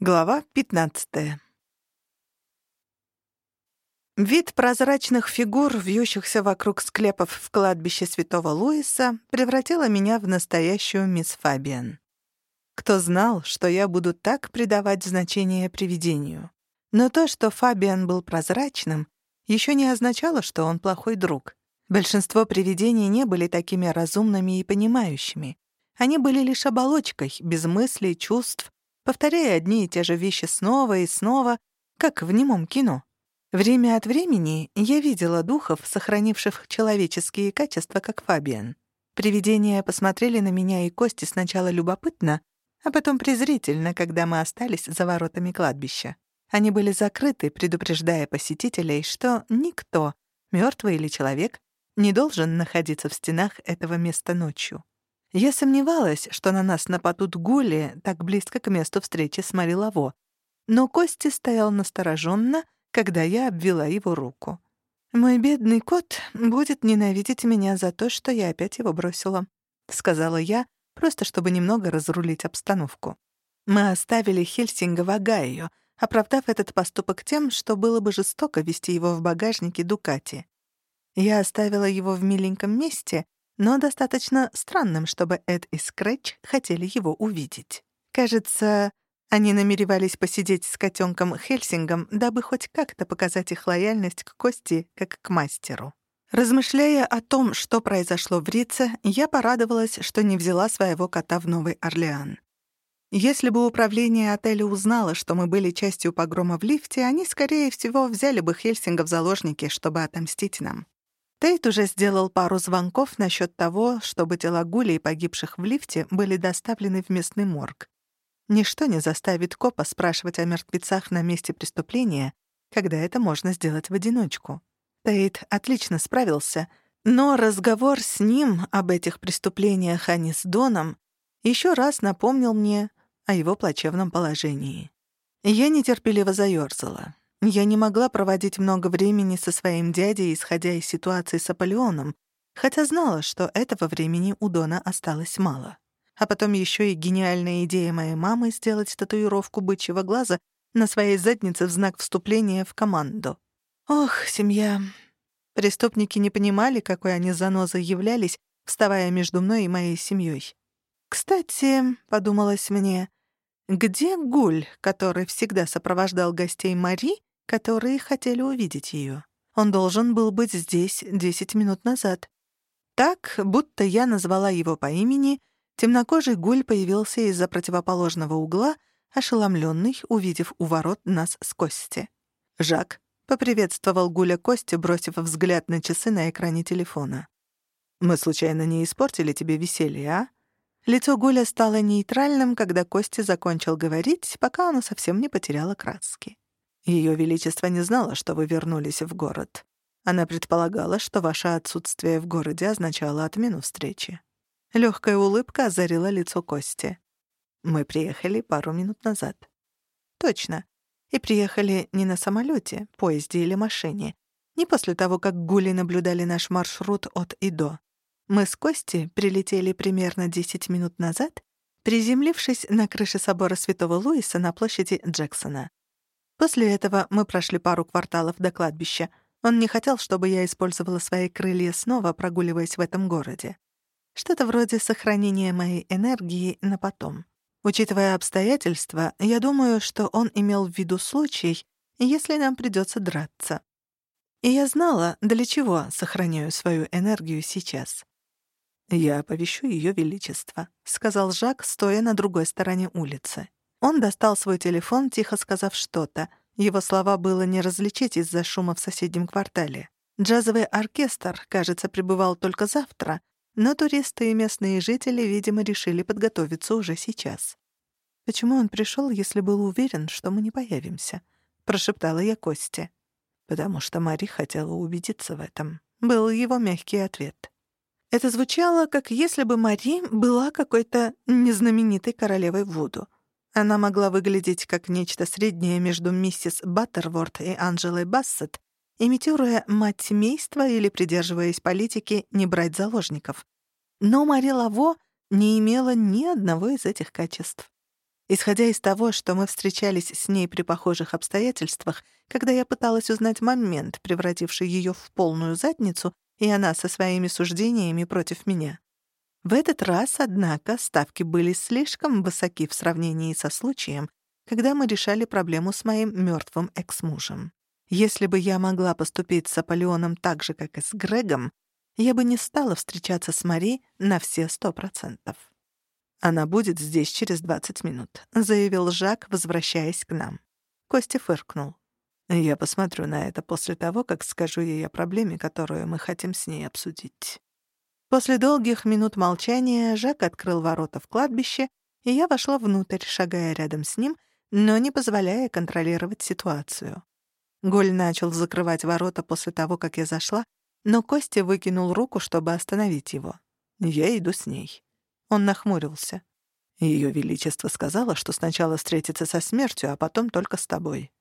Глава 15. Вид прозрачных фигур, вьющихся вокруг склепов в кладбище Святого Луиса, превратила меня в настоящую мисс Фабиан. Кто знал, что я буду так придавать значение привидению? Но то, что Фабиан был прозрачным, еще не означало, что он плохой друг. Большинство привидений не были такими разумными и понимающими. Они были лишь оболочкой, без мыслей, чувств, повторяя одни и те же вещи снова и снова, как в немом кино. Время от времени я видела духов, сохранивших человеческие качества, как Фабиан. Привидения посмотрели на меня и Кости сначала любопытно, а потом презрительно, когда мы остались за воротами кладбища. Они были закрыты, предупреждая посетителей, что никто, мертвый или человек, не должен находиться в стенах этого места ночью. Я сомневалась, что на нас нападут гули так близко к месту встречи с Мари Лаво, но Кости стоял настороженно, когда я обвела его руку. «Мой бедный кот будет ненавидеть меня за то, что я опять его бросила», — сказала я, просто чтобы немного разрулить обстановку. Мы оставили Хельсинга в Огайо, оправдав этот поступок тем, что было бы жестоко вести его в багажнике Дукати. Я оставила его в миленьком месте — но достаточно странным, чтобы Эд и Скретч хотели его увидеть. Кажется, они намеревались посидеть с котенком Хельсингом, дабы хоть как-то показать их лояльность к Кости, как к мастеру. Размышляя о том, что произошло в Рице, я порадовалась, что не взяла своего кота в Новый Орлеан. Если бы управление отеля узнало, что мы были частью погрома в лифте, они, скорее всего, взяли бы Хельсинга в заложники, чтобы отомстить нам. Тейт уже сделал пару звонков насчет того, чтобы тела гулей, погибших в лифте, были доставлены в местный морг. Ничто не заставит копа спрашивать о мертвецах на месте преступления, когда это можно сделать в одиночку. Тейт отлично справился, но разговор с ним об этих преступлениях, а не с Доном, еще раз напомнил мне о его плачевном положении. Я нетерпеливо заёрзала. Я не могла проводить много времени со своим дядей, исходя из ситуации с Аполеоном, хотя знала, что этого времени у Дона осталось мало. А потом еще и гениальная идея моей мамы сделать татуировку бычьего глаза на своей заднице в знак вступления в команду. Ох, семья. Преступники не понимали, какой они занозой являлись, вставая между мной и моей семьей. «Кстати», — подумалось мне, — «где Гуль, который всегда сопровождал гостей Мари которые хотели увидеть ее. Он должен был быть здесь десять минут назад. Так, будто я назвала его по имени, темнокожий гуль появился из-за противоположного угла, ошеломленный, увидев у ворот нас с Кости. «Жак», — поприветствовал Гуля Кости, бросив взгляд на часы на экране телефона. «Мы случайно не испортили тебе веселье, а?» Лицо Гуля стало нейтральным, когда Кости закончил говорить, пока оно совсем не потеряло краски. Ее Величество не знала, что вы вернулись в город. Она предполагала, что ваше отсутствие в городе означало отмену встречи. Легкая улыбка озарила лицо Кости. Мы приехали пару минут назад. Точно. И приехали не на самолете, поезде или машине. Не после того, как гули наблюдали наш маршрут от и до. Мы с Кости прилетели примерно 10 минут назад, приземлившись на крыше собора Святого Луиса на площади Джексона. После этого мы прошли пару кварталов до кладбища. Он не хотел, чтобы я использовала свои крылья снова, прогуливаясь в этом городе. Что-то вроде сохранения моей энергии на потом. Учитывая обстоятельства, я думаю, что он имел в виду случай, если нам придется драться. И я знала, для чего сохраняю свою энергию сейчас. «Я оповещу Ее Величество», — сказал Жак, стоя на другой стороне улицы. Он достал свой телефон, тихо сказав что-то. Его слова было не различить из-за шума в соседнем квартале. Джазовый оркестр, кажется, прибывал только завтра, но туристы и местные жители, видимо, решили подготовиться уже сейчас. «Почему он пришел, если был уверен, что мы не появимся?» — прошептала я Косте. «Потому что Мари хотела убедиться в этом», — был его мягкий ответ. Это звучало, как если бы Мари была какой-то незнаменитой королевой Вуду — она могла выглядеть как нечто среднее между миссис Баттерворд и Анжелой Бассет, имитируя мать семейства или придерживаясь политики не брать заложников. Но Мари Лаво не имела ни одного из этих качеств. Исходя из того, что мы встречались с ней при похожих обстоятельствах, когда я пыталась узнать момент, превративший ее в полную задницу, и она со своими суждениями против меня. В этот раз, однако, ставки были слишком высоки в сравнении со случаем, когда мы решали проблему с моим мертвым экс-мужем. Если бы я могла поступить с Аполеоном так же, как и с Грегом, я бы не стала встречаться с Мари на все сто процентов. «Она будет здесь через двадцать минут», — заявил Жак, возвращаясь к нам. Костя фыркнул. «Я посмотрю на это после того, как скажу ей о проблеме, которую мы хотим с ней обсудить». После долгих минут молчания Жак открыл ворота в кладбище, и я вошла внутрь, шагая рядом с ним, но не позволяя контролировать ситуацию. Голь начал закрывать ворота после того, как я зашла, но Костя выкинул руку, чтобы остановить его. Я иду с ней. Он нахмурился. Ее Величество сказала, что сначала встретится со смертью, а потом только с тобой.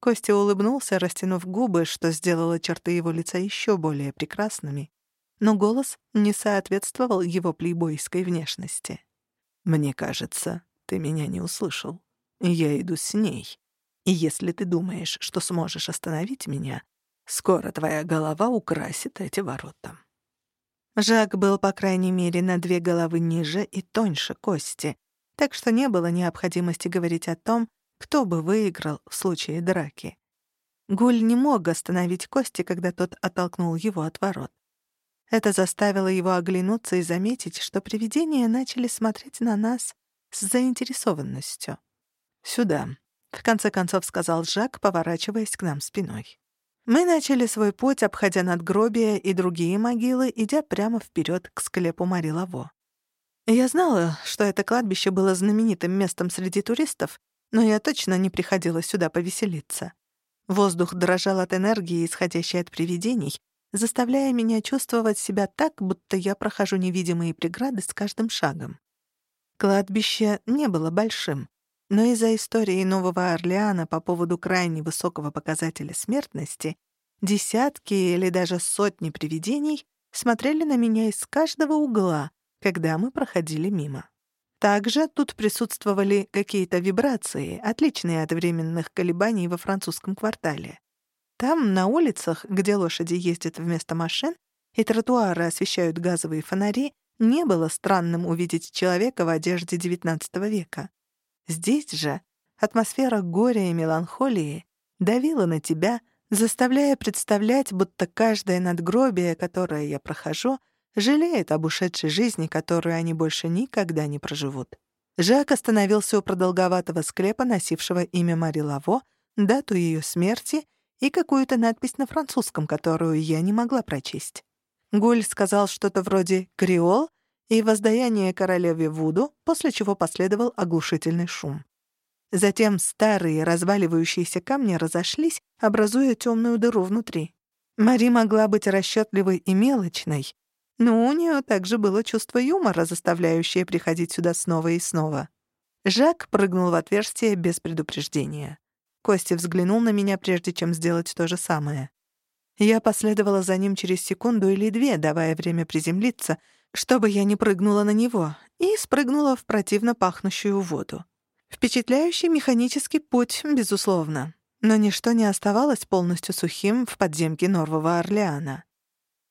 Костя улыбнулся, растянув губы, что сделало черты его лица еще более прекрасными, но голос не соответствовал его плейбойской внешности. «Мне кажется, ты меня не услышал. Я иду с ней. И если ты думаешь, что сможешь остановить меня, скоро твоя голова украсит эти ворота». Жак был, по крайней мере, на две головы ниже и тоньше кости, так что не было необходимости говорить о том, кто бы выиграл в случае драки. Гуль не мог остановить Кости, когда тот оттолкнул его от ворот. Это заставило его оглянуться и заметить, что привидения начали смотреть на нас с заинтересованностью. «Сюда», — в конце концов сказал Жак, поворачиваясь к нам спиной. Мы начали свой путь, обходя надгробия и другие могилы, идя прямо вперед к склепу Мари. Я знала, что это кладбище было знаменитым местом среди туристов, но я точно не приходила сюда повеселиться. Воздух дрожал от энергии, исходящей от привидений, заставляя меня чувствовать себя так, будто я прохожу невидимые преграды с каждым шагом. Кладбище не было большим, но из-за истории Нового Орлеана по поводу крайне высокого показателя смертности десятки или даже сотни привидений смотрели на меня из каждого угла, когда мы проходили мимо. Также тут присутствовали какие-то вибрации, отличные от временных колебаний во французском квартале. Там, на улицах, где лошади ездят вместо машин, и тротуары освещают газовые фонари, не было странным увидеть человека в одежде XIX века. Здесь же атмосфера горя и меланхолии давила на тебя, заставляя представлять, будто каждое надгробие, которое я прохожу, жалеет об ушедшей жизни, которую они больше никогда не проживут. Жак остановился у продолговатого склепа, носившего имя Мари Лаво, дату ее смерти и какую-то надпись на французском, которую я не могла прочесть. Гуль сказал что-то вроде «креол» и «воздаяние королеве Вуду», после чего последовал оглушительный шум. Затем старые разваливающиеся камни разошлись, образуя темную дыру внутри. Мари могла быть расчетливой и мелочной, но у нее также было чувство юмора, заставляющее приходить сюда снова и снова. Жак прыгнул в отверстие без предупреждения. Костя взглянул на меня, прежде чем сделать то же самое. Я последовала за ним через секунду или две, давая время приземлиться, чтобы я не прыгнула на него, и спрыгнула в противно пахнущую воду. Впечатляющий механический путь, безусловно, но ничто не оставалось полностью сухим в подземке Норвого Орлеана.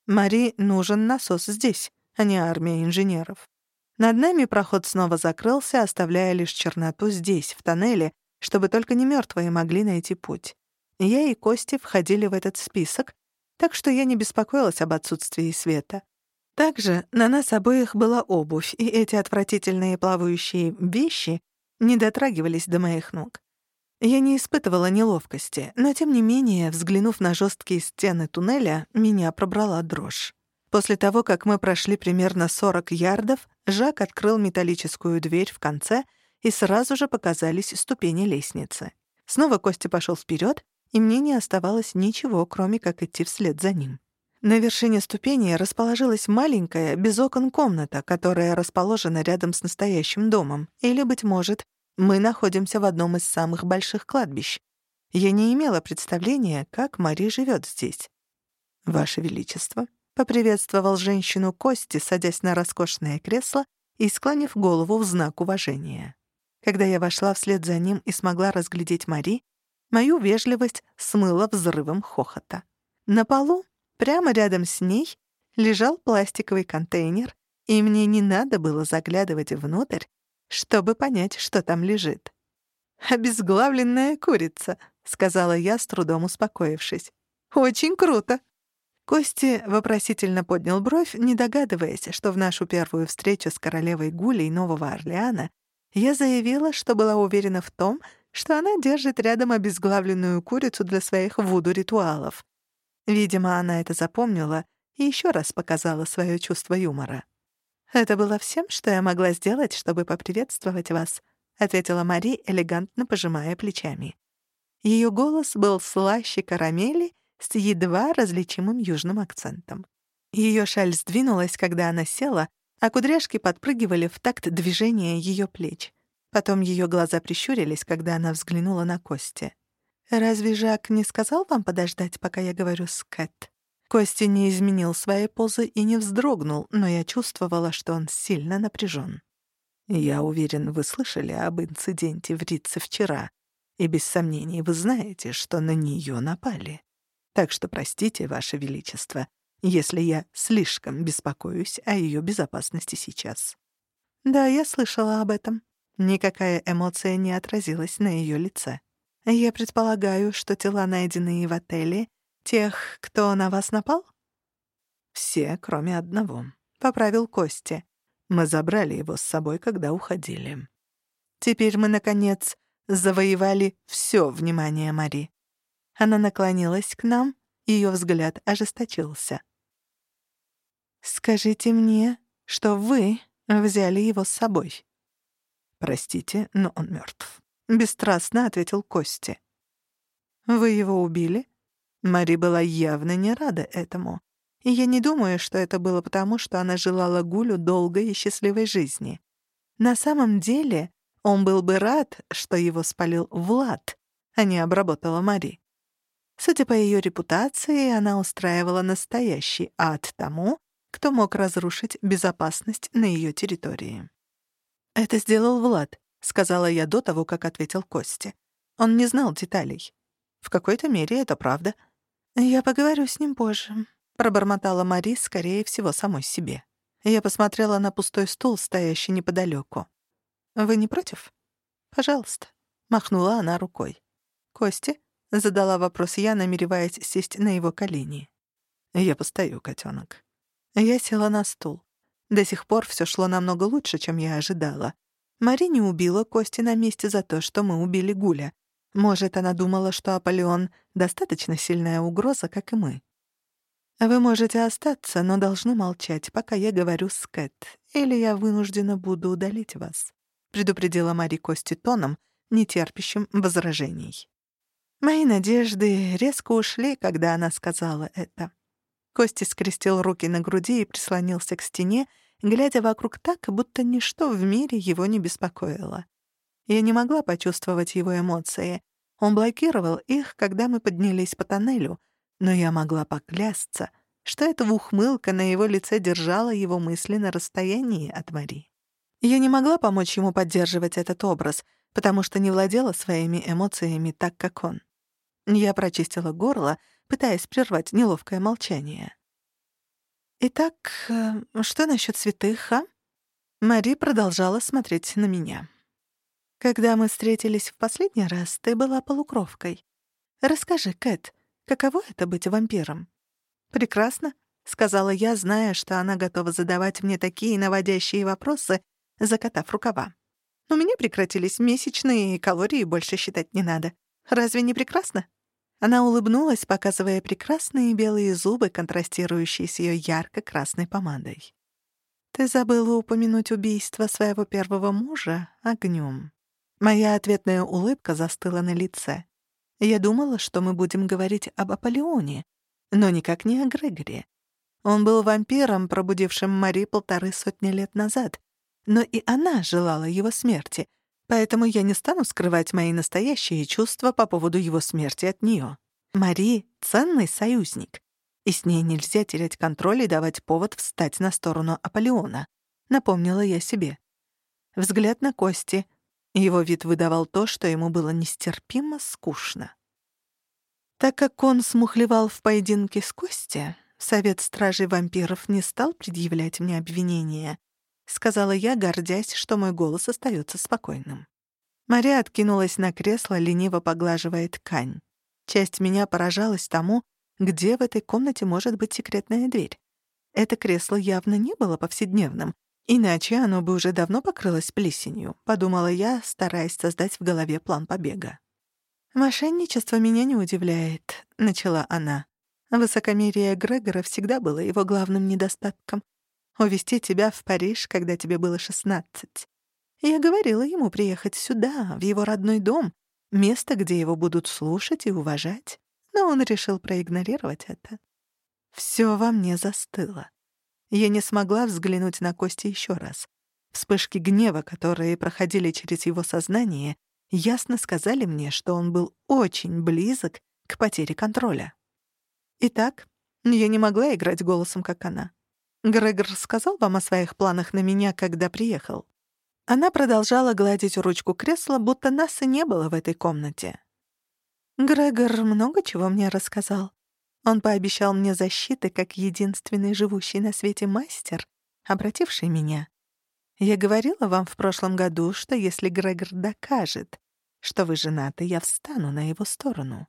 Мари нужен насос здесь, а не армия инженеров. Над нами проход снова закрылся, оставляя лишь черноту здесь, в тоннеле, чтобы только не мертвые могли найти путь. Я и Кости входили в этот список, так что я не беспокоилась об отсутствии света. Также на нас обоих была обувь, и эти отвратительные плавающие вещи не дотрагивались до моих ног. Я не испытывала неловкости, но тем не менее, взглянув на жесткие стены туннеля, меня пробрала дрожь. После того, как мы прошли примерно 40 ярдов, Жак открыл металлическую дверь в конце — и сразу же показались ступени лестницы. Снова Костя пошел вперед, и мне не оставалось ничего, кроме как идти вслед за ним. На вершине ступени расположилась маленькая, без окон комната, которая расположена рядом с настоящим домом. Или, быть может, мы находимся в одном из самых больших кладбищ. Я не имела представления, как Мари живет здесь. «Ваше Величество», — поприветствовал женщину Кости, садясь на роскошное кресло и склонив голову в знак уважения. Когда я вошла вслед за ним и смогла разглядеть Мари, мою вежливость смыла взрывом хохота. На полу, прямо рядом с ней, лежал пластиковый контейнер, и мне не надо было заглядывать внутрь, чтобы понять, что там лежит. «Обезглавленная курица», — сказала я, с трудом успокоившись. «Очень круто». Кости вопросительно поднял бровь, не догадываясь, что в нашу первую встречу с королевой Гулей Нового Орлеана я заявила, что была уверена в том, что она держит рядом обезглавленную курицу для своих вуду-ритуалов. Видимо, она это запомнила и еще раз показала свое чувство юмора. «Это было всем, что я могла сделать, чтобы поприветствовать вас», — ответила Мари, элегантно пожимая плечами. Ее голос был слаще карамели с едва различимым южным акцентом. Ее шаль сдвинулась, когда она села, а кудряшки подпрыгивали в такт движения ее плеч. Потом ее глаза прищурились, когда она взглянула на Кости. «Разве Жак не сказал вам подождать, пока я говорю с Кэт?» Кости не изменил своей позы и не вздрогнул, но я чувствовала, что он сильно напряжен. «Я уверен, вы слышали об инциденте в Рице вчера, и без сомнений вы знаете, что на нее напали. Так что простите, Ваше Величество, если я слишком беспокоюсь о ее безопасности сейчас». «Да, я слышала об этом». Никакая эмоция не отразилась на ее лице. «Я предполагаю, что тела, найденные в отеле, Тех, кто на вас напал? Все, кроме одного. Поправил Кости. Мы забрали его с собой, когда уходили. Теперь мы, наконец, завоевали все внимание Мари. Она наклонилась к нам, ее взгляд ожесточился. «Скажите мне, что вы взяли его с собой». «Простите, но он мертв», — бесстрастно ответил Кости. «Вы его убили?» Мари была явно не рада этому. И я не думаю, что это было потому, что она желала Гулю долгой и счастливой жизни. На самом деле он был бы рад, что его спалил Влад, а не обработала Мари. Судя по ее репутации, она устраивала настоящий ад тому, кто мог разрушить безопасность на ее территории. «Это сделал Влад», — сказала я до того, как ответил Кости. Он не знал деталей. В какой-то мере это правда — «Я поговорю с ним позже», — пробормотала Мари, скорее всего, самой себе. Я посмотрела на пустой стул, стоящий неподалеку. «Вы не против?» «Пожалуйста», — махнула она рукой. «Кости?» — задала вопрос я, намереваясь сесть на его колени. «Я постою, котенок. Я села на стул. До сих пор все шло намного лучше, чем я ожидала. Мари не убила Кости на месте за то, что мы убили Гуля. Может, она думала, что Аполеон — достаточно сильная угроза, как и мы. Вы можете остаться, но должны молчать, пока я говорю с Кэт, или я вынуждена буду удалить вас», — предупредила Мари Кости тоном, нетерпящим возражений. Мои надежды резко ушли, когда она сказала это. Кости скрестил руки на груди и прислонился к стене, глядя вокруг так, будто ничто в мире его не беспокоило. Я не могла почувствовать его эмоции. Он блокировал их, когда мы поднялись по тоннелю, но я могла поклясться, что эта ухмылка на его лице держала его мысли на расстоянии от Мари. Я не могла помочь ему поддерживать этот образ, потому что не владела своими эмоциями так, как он. Я прочистила горло, пытаясь прервать неловкое молчание. «Итак, э, что насчет святых, а?» Мари продолжала смотреть на меня. Когда мы встретились в последний раз, ты была полукровкой. Расскажи, Кэт, каково это быть вампиром? Прекрасно, сказала я, зная, что она готова задавать мне такие наводящие вопросы, закатав рукава. У меня прекратились месячные, и калории больше считать не надо. Разве не прекрасно? Она улыбнулась, показывая прекрасные белые зубы, контрастирующие с ее ярко-красной помадой. «Ты забыла упомянуть убийство своего первого мужа огнем. Моя ответная улыбка застыла на лице. Я думала, что мы будем говорить об Аполеоне, но никак не о Грегоре. Он был вампиром, пробудившим Мари полторы сотни лет назад, но и она желала его смерти, поэтому я не стану скрывать мои настоящие чувства по поводу его смерти от нее. Мари — ценный союзник, и с ней нельзя терять контроль и давать повод встать на сторону Аполеона, напомнила я себе. Взгляд на кости — Его вид выдавал то, что ему было нестерпимо скучно. Так как он смухлевал в поединке с Костя, Совет стражей вампиров не стал предъявлять мне обвинения, сказала я, гордясь, что мой голос остается спокойным. Мария откинулась на кресло, лениво поглаживая ткань. Часть меня поражалась тому, где в этой комнате может быть секретная дверь. Это кресло явно не было повседневным, иначе оно бы уже давно покрылось плесенью, подумала я, стараясь создать в голове план побега. «Мошенничество меня не удивляет», — начала она. Высокомерие Грегора всегда было его главным недостатком. Увести тебя в Париж, когда тебе было шестнадцать. Я говорила ему приехать сюда, в его родной дом, место, где его будут слушать и уважать, но он решил проигнорировать это. Всё во мне застыло. Я не смогла взглянуть на Кости ещё раз. Вспышки гнева, которые проходили через его сознание, ясно сказали мне, что он был очень близок к потере контроля. Итак, я не могла играть голосом, как она. Грегор сказал вам о своих планах на меня, когда приехал. Она продолжала гладить ручку кресла, будто нас и не было в этой комнате. Грегор много чего мне рассказал. Он пообещал мне защиты как единственный живущий на свете мастер, обративший меня. Я говорила вам в прошлом году, что если Грегор докажет, что вы женаты, я встану на его сторону.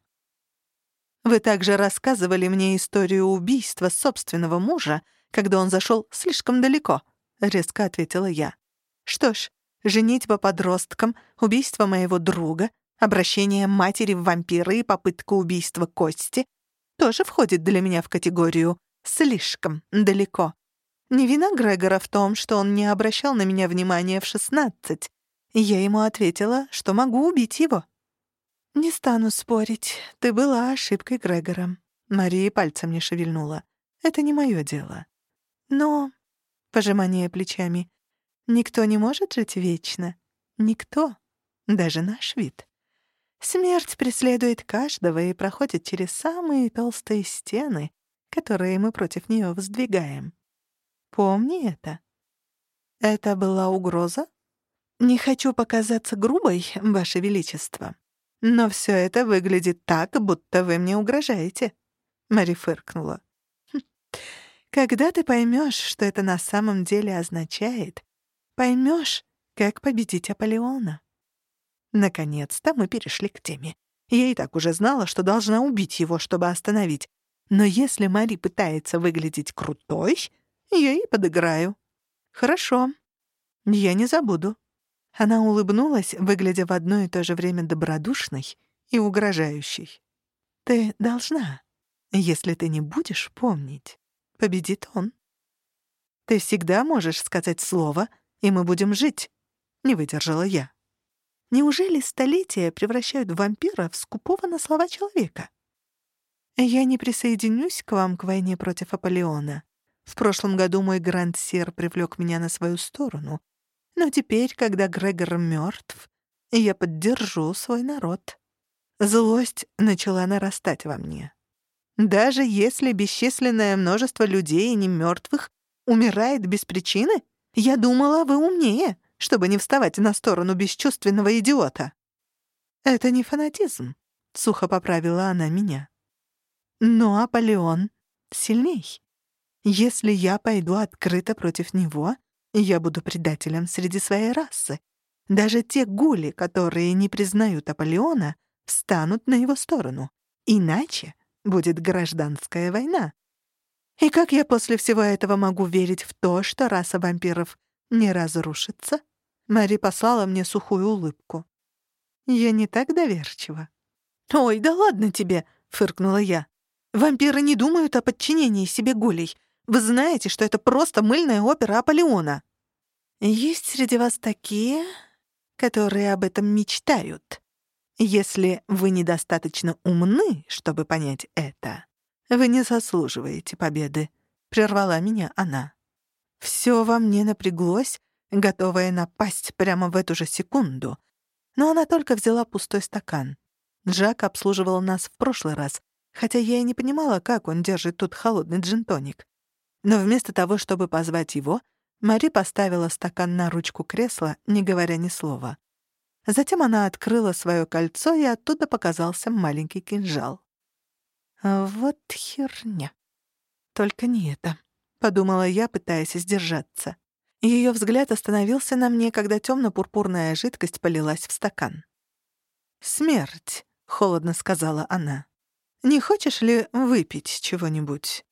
Вы также рассказывали мне историю убийства собственного мужа, когда он зашел слишком далеко», — резко ответила я. «Что ж, женитьба подросткам, убийство моего друга, обращение матери в вампира и попытка убийства Кости тоже входит для меня в категорию «слишком далеко». Не вина Грегора в том, что он не обращал на меня внимания в шестнадцать. Я ему ответила, что могу убить его. «Не стану спорить. Ты была ошибкой Грегора». Мария пальцем не шевельнула. «Это не мое дело». «Но...» — пожимание плечами. «Никто не может жить вечно. Никто. Даже наш вид. Смерть преследует каждого и проходит через самые толстые стены, которые мы против нее воздвигаем. Помни это». «Это была угроза?» «Не хочу показаться грубой, Ваше Величество», но все это выглядит так, будто вы мне угрожаете. Мари фыркнула. «Хм. Когда ты поймешь, что это на самом деле означает, поймешь, как победить Аполеона. Наконец-то мы перешли к теме. Я и так уже знала, что должна убить его, чтобы остановить. Но если Мари пытается выглядеть крутой, я ей подыграю. Хорошо. Я не забуду. Она улыбнулась, выглядя в одно и то же время добродушной и угрожающей. «Ты должна. Если ты не будешь помнить, победит он. Ты всегда можешь сказать слово, и мы будем жить», — не выдержала я. Неужели столетия превращают вампира в скупого на слова человека? Я не присоединюсь к вам к войне против Аполеона. В прошлом году мой гранд-сир привлек меня на свою сторону, но теперь, когда Грегор мертв, я поддержу свой народ. Злость начала нарастать во мне. Даже если бесчисленное множество людей, не мертвых, умирает без причины, я думала, вы умнее, чтобы не вставать на сторону бесчувственного идиота. Это не фанатизм, — сухо поправила она меня. Но Аполеон сильней. Если я пойду открыто против него, я буду предателем среди своей расы. Даже те гули, которые не признают Аполеона, встанут на его сторону. Иначе будет гражданская война. И как я после всего этого могу верить в то, что раса вампиров не разрушится? Мари послала мне сухую улыбку. Я не так доверчива. «Ой, да ладно тебе!» — фыркнула я. «Вампиры не думают о подчинении себе гулей. Вы знаете, что это просто мыльная опера Аполеона. Есть среди вас такие, которые об этом мечтают. Если вы недостаточно умны, чтобы понять это, вы не заслуживаете победы, — прервала меня она. Всё во мне напряглось, готовая напасть прямо в эту же секунду. Но она только взяла пустой стакан. Джак обслуживал нас в прошлый раз, хотя я и не понимала, как он держит тут холодный джин-тоник. Но вместо того, чтобы позвать его, Мари поставила стакан на ручку кресла, не говоря ни слова. Затем она открыла свое кольцо, и оттуда показался маленький кинжал. «Вот херня. Только не это», — подумала я, пытаясь сдержаться. Ее взгляд остановился на мне, когда темно-пурпурная жидкость полилась в стакан. «Смерть», — холодно сказала она. «Не хочешь ли выпить чего-нибудь?»